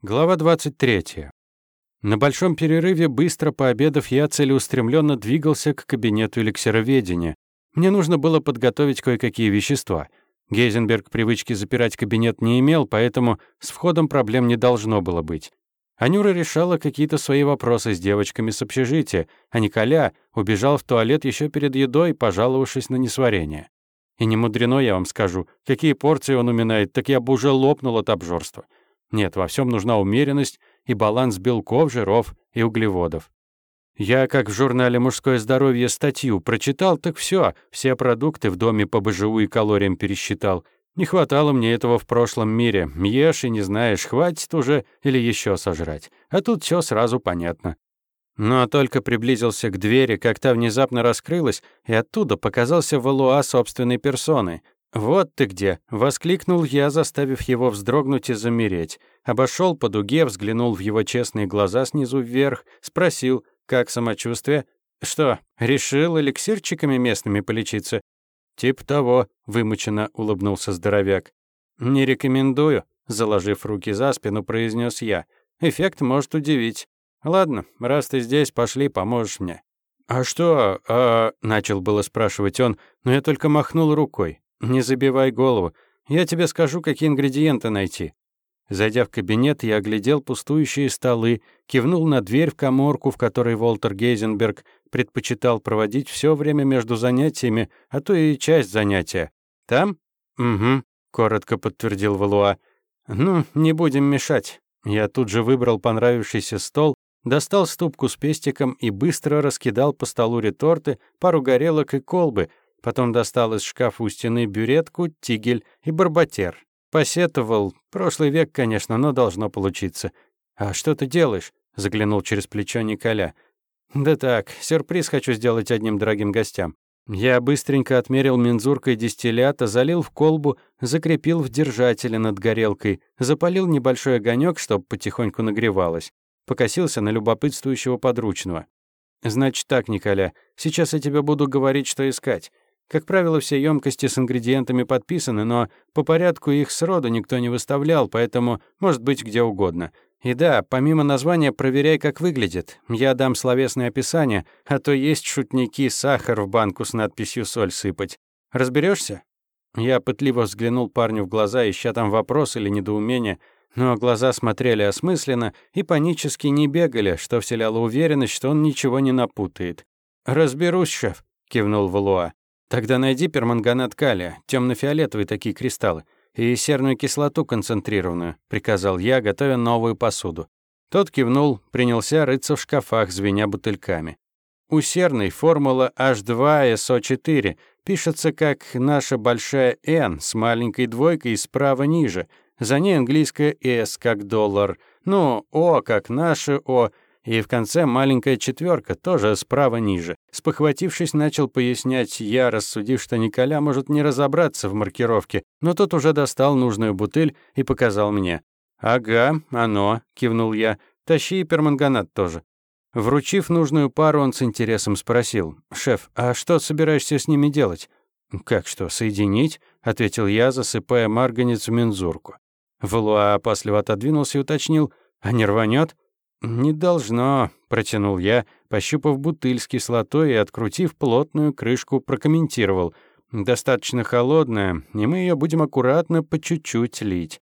Глава 23. На большом перерыве, быстро пообедав, я целеустремленно двигался к кабинету эликсироведения. Мне нужно было подготовить кое-какие вещества. Гейзенберг привычки запирать кабинет не имел, поэтому с входом проблем не должно было быть. Анюра решала какие-то свои вопросы с девочками с общежития, а Николя убежал в туалет еще перед едой, пожаловавшись на несварение. И не мудрено, я вам скажу, какие порции он уминает, так я бы уже лопнул от обжорства. Нет, во всем нужна умеренность и баланс белков, жиров и углеводов. Я, как в журнале «Мужское здоровье» статью прочитал, так все, все продукты в доме по БЖУ и калориям пересчитал. Не хватало мне этого в прошлом мире. Ешь и не знаешь, хватит уже или еще сожрать. А тут все сразу понятно. Но только приблизился к двери, как та внезапно раскрылась, и оттуда показался Валуа собственной персоны. «Вот ты где!» — воскликнул я, заставив его вздрогнуть и замереть. Обошел по дуге, взглянул в его честные глаза снизу вверх, спросил, как самочувствие. «Что, решил эликсирчиками местными полечиться?» «Тип того», — вымученно улыбнулся здоровяк. «Не рекомендую», — заложив руки за спину, произнес я. «Эффект может удивить. Ладно, раз ты здесь, пошли, поможешь мне». «А что?» а... — начал было спрашивать он, но я только махнул рукой. «Не забивай голову. Я тебе скажу, какие ингредиенты найти». Зайдя в кабинет, я оглядел пустующие столы, кивнул на дверь в коморку, в которой Волтер Гейзенберг предпочитал проводить все время между занятиями, а то и часть занятия. «Там?» «Угу», — коротко подтвердил Валуа. «Ну, не будем мешать». Я тут же выбрал понравившийся стол, достал ступку с пестиком и быстро раскидал по столу реторты, пару горелок и колбы, Потом достал из шкафа у стены бюретку, тигель и барбатер. Посетовал. Прошлый век, конечно, но должно получиться. «А что ты делаешь?» — заглянул через плечо Николя. «Да так, сюрприз хочу сделать одним дорогим гостям». Я быстренько отмерил мензуркой дистиллята, залил в колбу, закрепил в держателе над горелкой, запалил небольшой огонек, чтобы потихоньку нагревалось. Покосился на любопытствующего подручного. «Значит так, Николя, сейчас я тебе буду говорить, что искать. Как правило, все емкости с ингредиентами подписаны, но по порядку их сроду никто не выставлял, поэтому может быть где угодно. И да, помимо названия проверяй, как выглядит. Я дам словесное описание, а то есть шутники сахар в банку с надписью «соль сыпать». Разберешься? Я пытливо взглянул парню в глаза, ища там вопрос или недоумение, но глаза смотрели осмысленно и панически не бегали, что вселяло уверенность, что он ничего не напутает. «Разберусь, шеф», — кивнул Валуа. Тогда найди перманганат калия, темно-фиолетовые такие кристаллы, и серную кислоту концентрированную, приказал я, готовя новую посуду. Тот кивнул, принялся рыться в шкафах, звеня бутыльками. У серной формула H2SO4 пишется как наша большая N с маленькой двойкой справа ниже, за ней английская S как доллар, ну, O как наше О, и в конце маленькая четверка, тоже справа ниже. Спохватившись, начал пояснять я, рассудив, что Николя может не разобраться в маркировке, но тот уже достал нужную бутыль и показал мне. «Ага, оно», — кивнул я, — «тащи и перманганат тоже». Вручив нужную пару, он с интересом спросил. «Шеф, а что собираешься с ними делать?» «Как что, соединить?» — ответил я, засыпая марганец в мензурку. Валуа опасливо отодвинулся и уточнил. «А не рванет?» «Не должно», — протянул я, пощупав бутыль с кислотой и, открутив плотную крышку, прокомментировал. «Достаточно холодная, и мы ее будем аккуратно по чуть-чуть лить».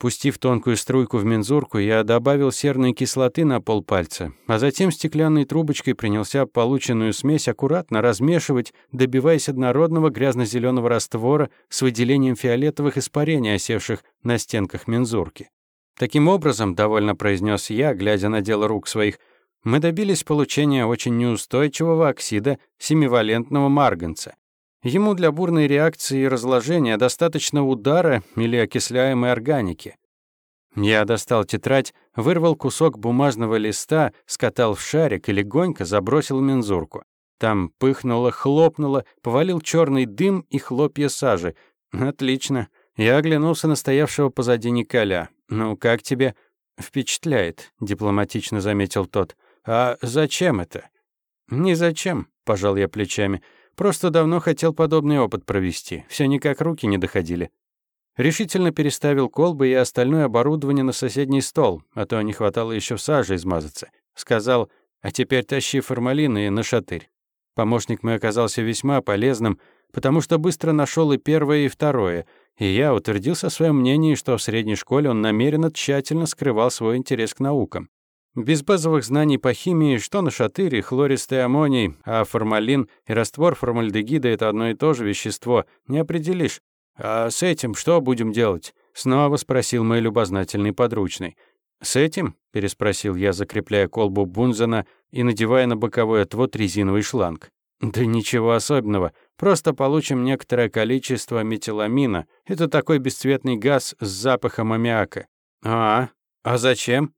Пустив тонкую струйку в мензурку, я добавил серной кислоты на полпальца, а затем стеклянной трубочкой принялся полученную смесь аккуратно размешивать, добиваясь однородного грязно зеленого раствора с выделением фиолетовых испарений, осевших на стенках мензурки. Таким образом, довольно произнес я, глядя на дело рук своих, мы добились получения очень неустойчивого оксида семивалентного марганца. Ему для бурной реакции и разложения достаточно удара или окисляемой органики. Я достал тетрадь, вырвал кусок бумажного листа, скатал в шарик и легонько забросил мензурку. Там пыхнуло, хлопнуло, повалил черный дым и хлопья сажи. Отлично. Я оглянулся на стоявшего позади Николя. «Ну, как тебе?» «Впечатляет», — дипломатично заметил тот. «А зачем это?» «Не зачем», — пожал я плечами. «Просто давно хотел подобный опыт провести. Все никак руки не доходили». Решительно переставил колбы и остальное оборудование на соседний стол, а то не хватало еще в саже измазаться. Сказал, а теперь тащи формалин и на шатырь. Помощник мой оказался весьма полезным, потому что быстро нашел и первое, и второе, и я утвердился в своем мнении, что в средней школе он намеренно тщательно скрывал свой интерес к наукам. Без базовых знаний по химии, что на шатыре, хлористый аммоний, а формалин и раствор формальдегида — это одно и то же вещество, не определишь. «А с этим что будем делать?» — снова спросил мой любознательный подручный. «С этим?» — переспросил я, закрепляя колбу Бунзена и надевая на боковой отвод резиновый шланг. «Да ничего особенного. Просто получим некоторое количество метиламина. Это такой бесцветный газ с запахом аммиака». «А, а зачем?»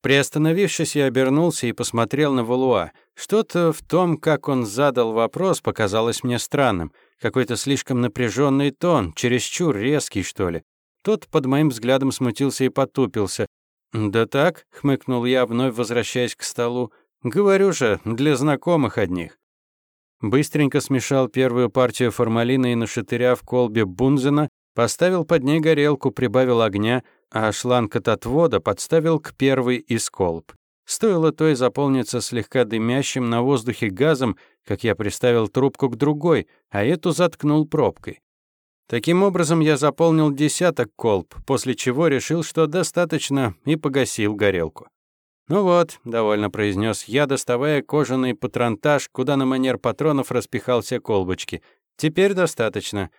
Приостановившись, я обернулся и посмотрел на Валуа. Что-то в том, как он задал вопрос, показалось мне странным. Какой-то слишком напряженный тон, чересчур резкий, что ли. Тот под моим взглядом смутился и потупился. «Да так», — хмыкнул я, вновь возвращаясь к столу. «Говорю же, для знакомых одних». Быстренько смешал первую партию формалина и нашатыря в колбе Бунзена, поставил под ней горелку, прибавил огня — а шланг от отвода подставил к первой из колб. Стоило той заполниться слегка дымящим на воздухе газом, как я приставил трубку к другой, а эту заткнул пробкой. Таким образом, я заполнил десяток колб, после чего решил, что достаточно, и погасил горелку. «Ну вот», — довольно произнес я, доставая кожаный патронтаж, куда на манер патронов распихал все колбочки. «Теперь достаточно».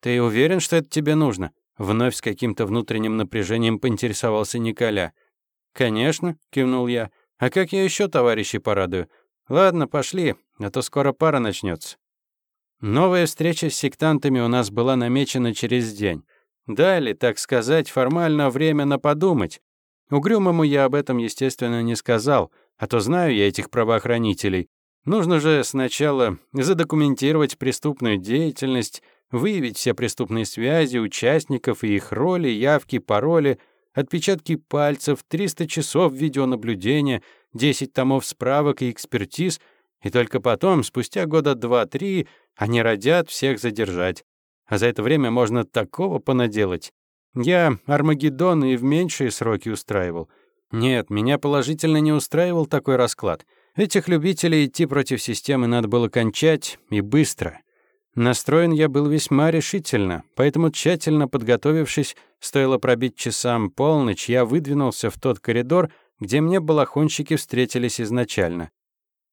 «Ты уверен, что это тебе нужно?» Вновь с каким-то внутренним напряжением поинтересовался Николя. «Конечно», — кивнул я. «А как я еще товарищей порадую? Ладно, пошли, а то скоро пара начнется. Новая встреча с сектантами у нас была намечена через день. Дали, так сказать, формально время на подумать. Угрюмому я об этом, естественно, не сказал, а то знаю я этих правоохранителей. Нужно же сначала задокументировать преступную деятельность, выявить все преступные связи участников и их роли, явки, пароли, отпечатки пальцев, 300 часов видеонаблюдения, 10 томов справок и экспертиз, и только потом, спустя года два-три, они родят всех задержать. А за это время можно такого понаделать. Я Армагеддон и в меньшие сроки устраивал. Нет, меня положительно не устраивал такой расклад. Этих любителей идти против системы надо было кончать и быстро. Настроен я был весьма решительно, поэтому, тщательно подготовившись, стоило пробить часам полночь, я выдвинулся в тот коридор, где мне балахонщики встретились изначально.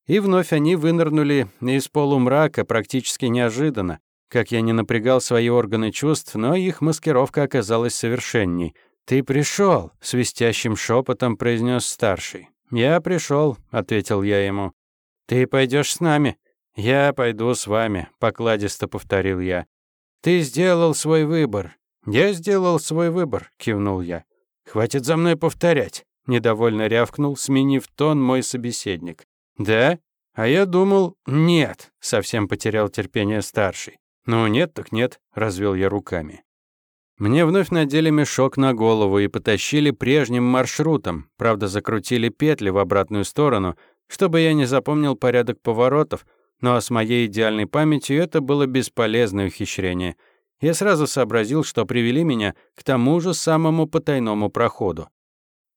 И вновь они вынырнули из полумрака практически неожиданно. Как я не напрягал свои органы чувств, но их маскировка оказалась совершенней. «Ты пришел, свистящим шепотом произнес старший. «Я пришел, ответил я ему. «Ты пойдешь с нами?» «Я пойду с вами», — покладисто повторил я. «Ты сделал свой выбор». «Я сделал свой выбор», — кивнул я. «Хватит за мной повторять», — недовольно рявкнул, сменив тон мой собеседник. «Да? А я думал, нет», — совсем потерял терпение старший. «Ну нет так нет», — развел я руками. Мне вновь надели мешок на голову и потащили прежним маршрутом, правда, закрутили петли в обратную сторону, чтобы я не запомнил порядок поворотов, но с моей идеальной памятью это было бесполезное ухищрение. Я сразу сообразил, что привели меня к тому же самому потайному проходу.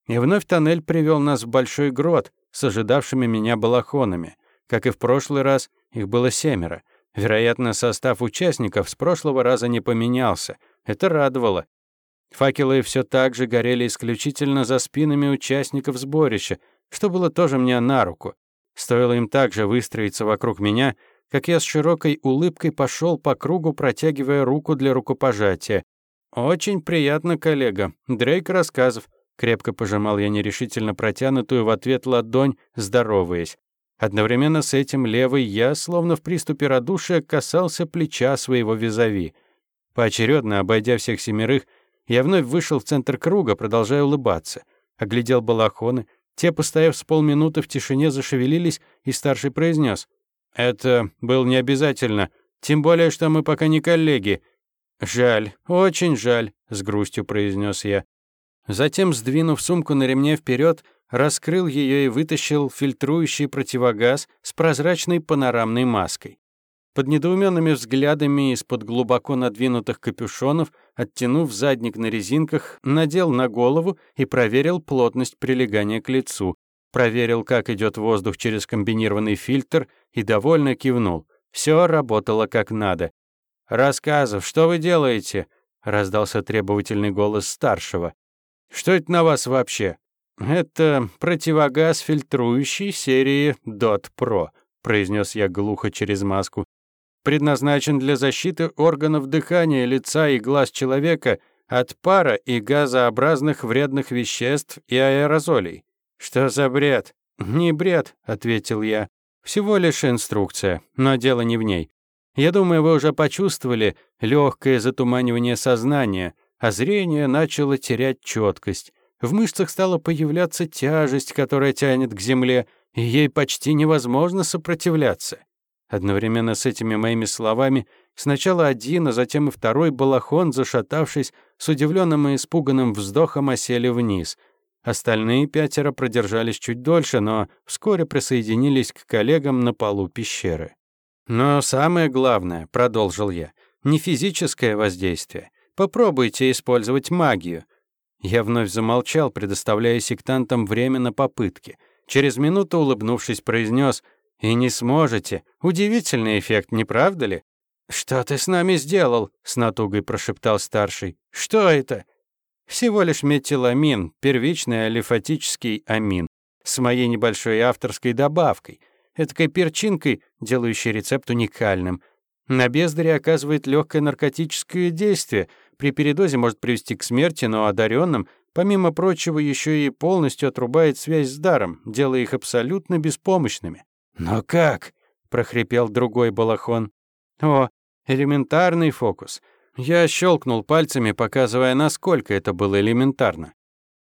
И вновь тоннель привел нас в большой грот с ожидавшими меня балахонами. Как и в прошлый раз, их было семеро. Вероятно, состав участников с прошлого раза не поменялся. Это радовало. Факелы все так же горели исключительно за спинами участников сборища, что было тоже мне на руку. Стоило им также выстроиться вокруг меня, как я с широкой улыбкой пошел по кругу, протягивая руку для рукопожатия. «Очень приятно, коллега. Дрейк рассказов». Крепко пожимал я нерешительно протянутую в ответ ладонь, здороваясь. Одновременно с этим левый я, словно в приступе радушия, касался плеча своего визави. Поочередно, обойдя всех семерых, я вновь вышел в центр круга, продолжая улыбаться. Оглядел балахоны, те, постояв с полминуты в тишине, зашевелились, и старший произнес: «Это был не обязательно, тем более, что мы пока не коллеги». «Жаль, очень жаль», — с грустью произнес я. Затем, сдвинув сумку на ремне вперед, раскрыл ее и вытащил фильтрующий противогаз с прозрачной панорамной маской. Под недоуменными взглядами из-под глубоко надвинутых капюшонов, оттянув задник на резинках, надел на голову и проверил плотность прилегания к лицу. Проверил, как идет воздух через комбинированный фильтр и довольно кивнул. Все работало как надо. «Рассказов, что вы делаете?» — раздался требовательный голос старшего. «Что это на вас вообще?» «Это противогаз фильтрующий серии DOT Pro», — произнес я глухо через маску предназначен для защиты органов дыхания, лица и глаз человека от пара и газообразных вредных веществ и аэрозолей. Что за бред? Не бред, ответил я. Всего лишь инструкция, но дело не в ней. Я думаю, вы уже почувствовали легкое затуманивание сознания, а зрение начало терять четкость. В мышцах стала появляться тяжесть, которая тянет к земле, и ей почти невозможно сопротивляться. Одновременно с этими моими словами сначала один, а затем и второй балахон, зашатавшись, с удивленным и испуганным вздохом осели вниз. Остальные пятеро продержались чуть дольше, но вскоре присоединились к коллегам на полу пещеры. «Но самое главное», — продолжил я, — «не физическое воздействие. Попробуйте использовать магию». Я вновь замолчал, предоставляя сектантам время на попытки. Через минуту, улыбнувшись, произнес — и не сможете. Удивительный эффект, не правда ли? Что ты с нами сделал? с натугой прошептал старший. Что это? Всего лишь метиламин, первичный алифатический амин, с моей небольшой авторской добавкой, этакой перчинкой, делающей рецепт уникальным. На бездаре оказывает легкое наркотическое действие, при передозе может привести к смерти, но одаренным, помимо прочего, еще и полностью отрубает связь с даром, делая их абсолютно беспомощными. «Но как?» — прохрипел другой балахон. «О, элементарный фокус». Я щелкнул пальцами, показывая, насколько это было элементарно.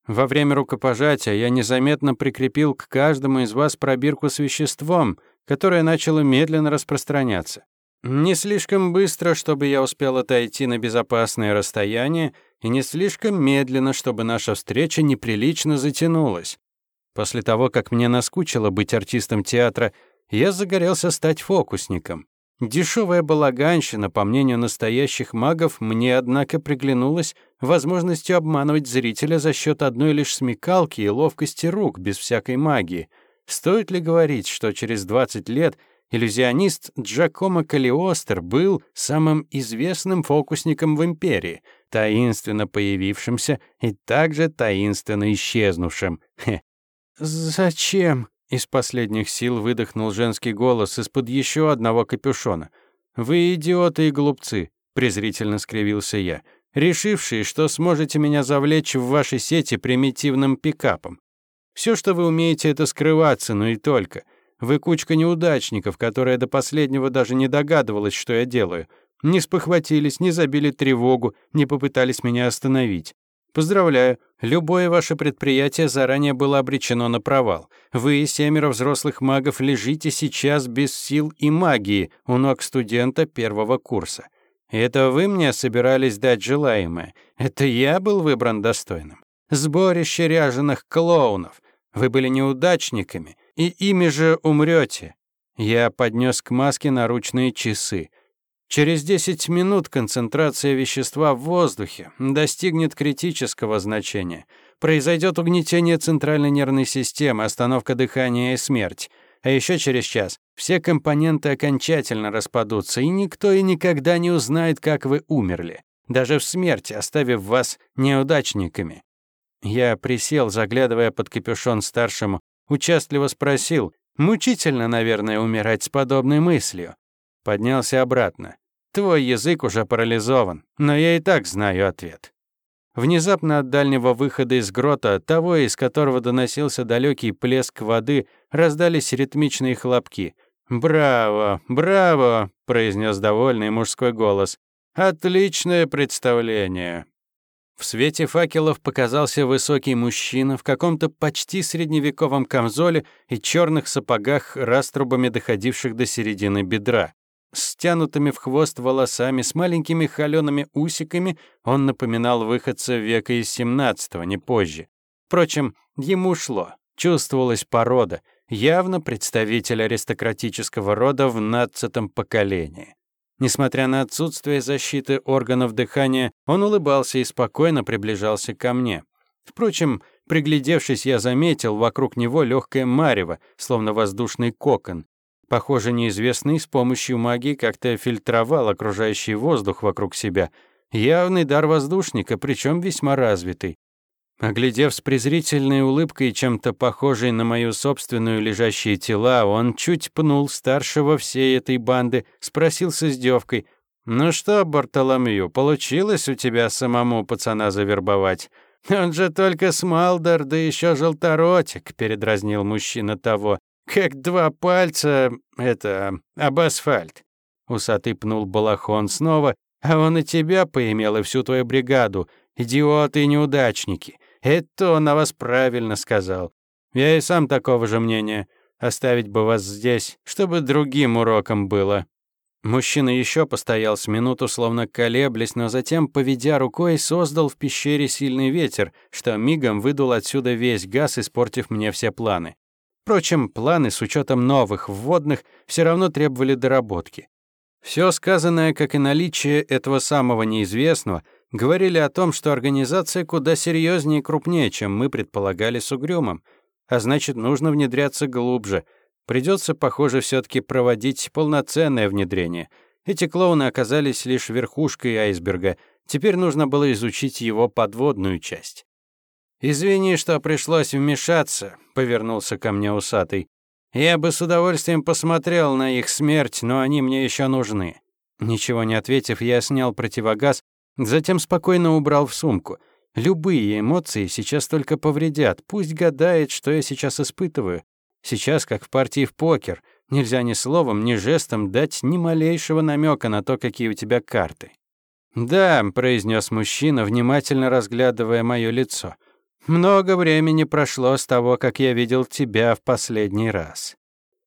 Во время рукопожатия я незаметно прикрепил к каждому из вас пробирку с веществом, которое начало медленно распространяться. Не слишком быстро, чтобы я успел отойти на безопасное расстояние, и не слишком медленно, чтобы наша встреча неприлично затянулась. После того, как мне наскучило быть артистом театра, я загорелся стать фокусником. Дешевая балаганщина, по мнению настоящих магов, мне, однако, приглянулась возможностью обманывать зрителя за счет одной лишь смекалки и ловкости рук, без всякой магии. Стоит ли говорить, что через 20 лет иллюзионист Джакомо Калиостер был самым известным фокусником в империи, таинственно появившимся и также таинственно исчезнувшим? Хе, «Зачем?» — из последних сил выдохнул женский голос из-под еще одного капюшона. «Вы идиоты и глупцы», — презрительно скривился я, решившие, что сможете меня завлечь в ваши сети примитивным пикапом. Все, что вы умеете, это скрываться, но и только. Вы кучка неудачников, которая до последнего даже не догадывалась, что я делаю. Не спохватились, не забили тревогу, не попытались меня остановить. Поздравляю, любое ваше предприятие заранее было обречено на провал. Вы, семеро взрослых магов, лежите сейчас без сил и магии у ног студента первого курса. Это вы мне собирались дать желаемое. Это я был выбран достойным. Сборище ряженых клоунов. Вы были неудачниками, и ими же умрете. Я поднес к маске наручные часы. Через 10 минут концентрация вещества в воздухе достигнет критического значения. Произойдет угнетение центральной нервной системы, остановка дыхания и смерть. А еще через час все компоненты окончательно распадутся, и никто и никогда не узнает, как вы умерли, даже в смерти, оставив вас неудачниками. Я присел, заглядывая под капюшон старшему, участливо спросил, мучительно, наверное, умирать с подобной мыслью. Поднялся обратно. Твой язык уже парализован, но я и так знаю ответ. Внезапно от дальнего выхода из грота, того, из которого доносился далекий плеск воды, раздались ритмичные хлопки. «Браво! Браво!» — произнес довольный мужской голос. «Отличное представление!» В свете факелов показался высокий мужчина в каком-то почти средневековом камзоле и черных сапогах, раструбами доходивших до середины бедра. С стянутыми в хвост волосами, с маленькими холеными усиками он напоминал выходца века из семнадцатого, не позже. Впрочем, ему шло. Чувствовалась порода. явно представитель аристократического рода в надцатом поколении. Несмотря на отсутствие защиты органов дыхания, он улыбался и спокойно приближался ко мне. Впрочем, приглядевшись, я заметил вокруг него легкое марево, словно воздушный кокон. Похоже, неизвестный с помощью магии как-то фильтровал окружающий воздух вокруг себя. Явный дар воздушника, причем весьма развитый. Оглядев с презрительной улыбкой, чем-то похожей на мою собственную лежащие тела, он чуть пнул старшего всей этой банды, спросил с издевкой, «Ну что, Бартоломью, получилось у тебя самому пацана завербовать? Он же только смалдер, да еще желторотик», — передразнил мужчина того. «Как два пальца, это, об асфальт». Усатый пнул балахон снова, «А он и тебя поимел, и всю твою бригаду. Идиоты и неудачники. Это он о вас правильно сказал. Я и сам такого же мнения. Оставить бы вас здесь, чтобы другим уроком было». Мужчина еще постоял с минуту, словно колеблясь, но затем, поведя рукой, создал в пещере сильный ветер, что мигом выдул отсюда весь газ, испортив мне все планы. Впрочем, планы с учетом новых вводных все равно требовали доработки. Все сказанное, как и наличие этого самого неизвестного, говорили о том, что организация куда серьезнее и крупнее, чем мы предполагали с Угрюмом. А значит, нужно внедряться глубже. Придется, похоже, все таки проводить полноценное внедрение. Эти клоуны оказались лишь верхушкой айсберга. Теперь нужно было изучить его подводную часть. «Извини, что пришлось вмешаться», — повернулся ко мне усатый. «Я бы с удовольствием посмотрел на их смерть, но они мне еще нужны». Ничего не ответив, я снял противогаз Затем спокойно убрал в сумку. Любые эмоции сейчас только повредят. Пусть гадает, что я сейчас испытываю. Сейчас, как в партии в покер, нельзя ни словом, ни жестом дать ни малейшего намека на то, какие у тебя карты. «Да», — произнес мужчина, внимательно разглядывая мое лицо. «Много времени прошло с того, как я видел тебя в последний раз.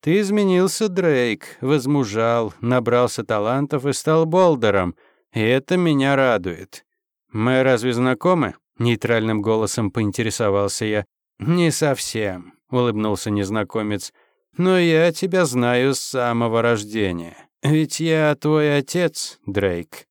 Ты изменился, Дрейк, возмужал, набрался талантов и стал болдером. И это меня радует. Мы разве знакомы? Нейтральным голосом поинтересовался я. Не совсем, улыбнулся незнакомец. Но я тебя знаю с самого рождения. Ведь я твой отец, Дрейк.